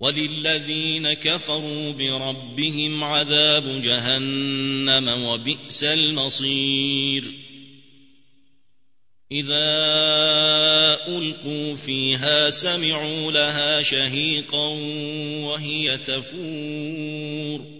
وللذين كفروا بربهم عذاب جهنم وبئس المصير. إذا ألقوا فيها سمعوا لها شهيقا وهي تفور.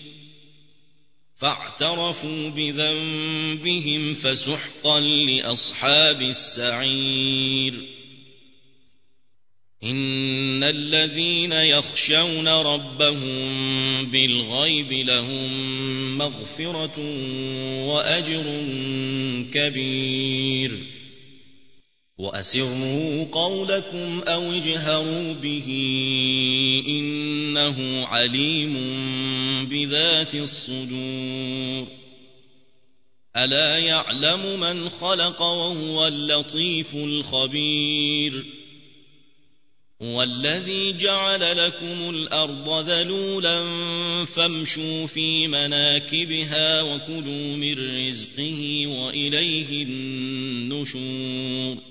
فاعترفوا بذنبهم فسحقا لأصحاب السعير. إن الذين يخشون ربهم بالغيب لهم مغفرة وأجر كبير. وأسروا قولكم أو اجهروا به إنه عليم بذات الصدور. ألا يعلم من خلق وهو اللطيف الخبير. والذي جعل لكم الأرض ذلولا فامشوا في مناكبها وكلوا من رزقه وإليه النشور.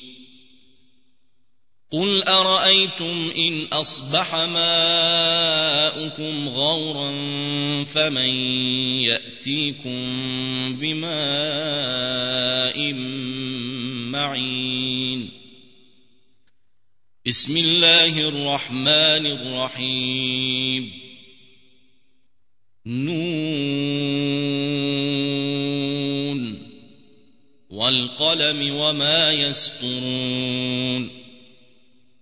قل أرأيتم إن أصبح ماؤكم غورا فمن يأتيكم بماء معين؟ بسم الله الرحمن الرحيم. نون. والقلم وما يسطرون.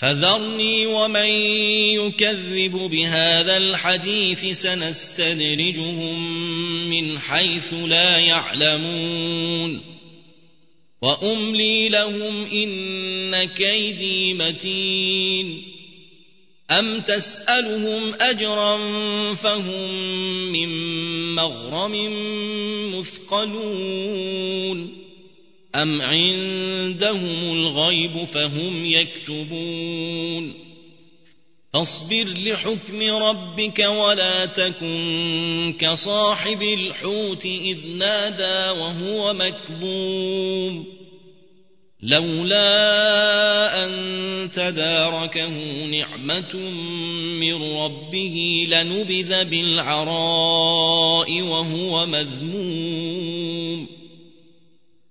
فذرني ومن يكذب بهذا الحديث سنستدرجهم من حيث لا يعلمون. وأملي لهم إن كيدي متين. أم تسألهم أجرا فهم من مغرم مثقلون. أم عندهم الغيب فهم يكتبون فاصبر لحكم ربك ولا تكن كصاحب الحوت إذ نادى وهو مكظوم لولا أن تداركه نعمة من ربه لنبذ بالعراء وهو مذموم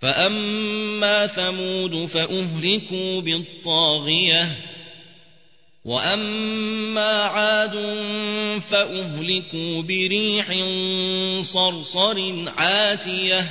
فأما ثمود فأهلكوا بالطاغية واما عاد فاهلكوا بريح صرصر عاتيه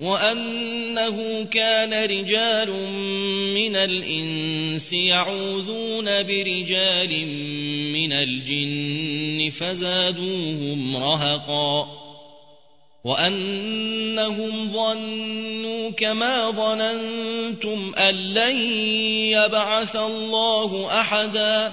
وأنه كان رجال من الإنس يعوذون برجال من الجن فزادوهم رهقا. وأنهم ظنوا كما ظننتم أن لن يبعث الله أحدا.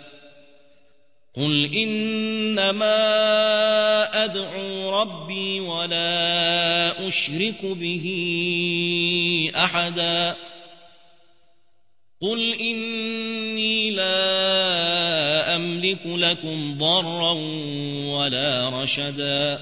قل إنما أدعو ربي ولا أشرك به أحدا قل إني لا أملك لكم ضرا ولا رشدا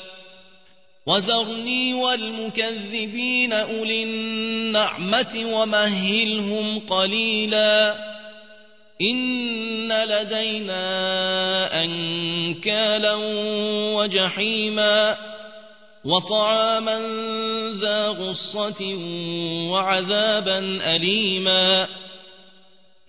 وذرني والمكذبين أولي النعمة ومهلهم قليلا إن لدينا أنكالا وجحيما وطعاما ذا غصة وعذابا أليما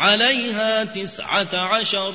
عليها تسعة عشر.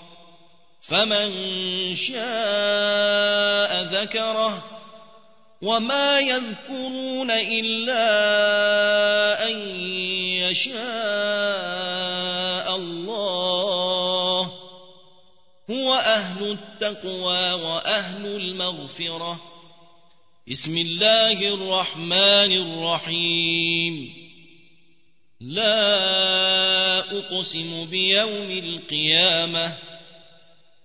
فمن شاء ذكره وما يذكرون إلا أن يشاء الله هو أهل التقوى وأهل المغفرة. بسم الله الرحمن الرحيم. لا أقسم بيوم القيامة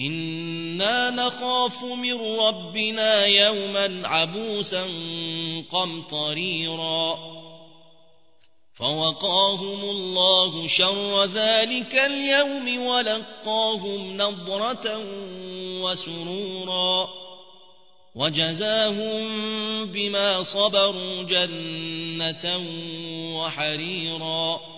إنا نخاف من ربنا يوما عبوسا قمطريرا فوقاهم الله شر ذلك اليوم ولقاهم نضرة وسرورا وجزاهم بما صبروا جنة وحريرا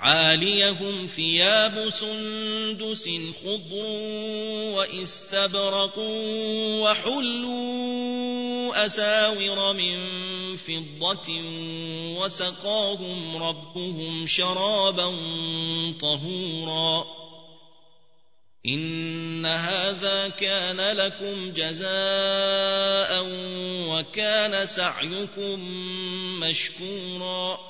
عاليهم ثياب سندس خضر واستبرق وحلوا أساور من فضة وسقاهم ربهم شرابا طهورا. إن هذا كان لكم جزاء وكان سعيكم مشكورا.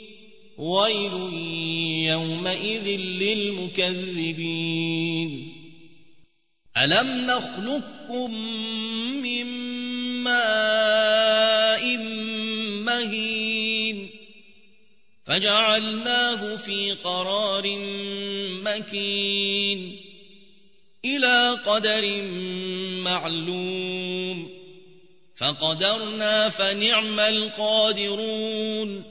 ويل يومئذ للمكذبين. ألم نخلقكم من ماء مهين فجعلناه في قرار مكين إلى قدر معلوم فقدرنا فنعم القادرون.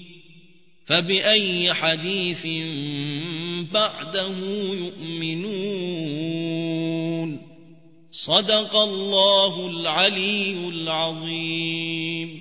فبأي حديث بعده يؤمنون؟ صدق الله العلي العظيم.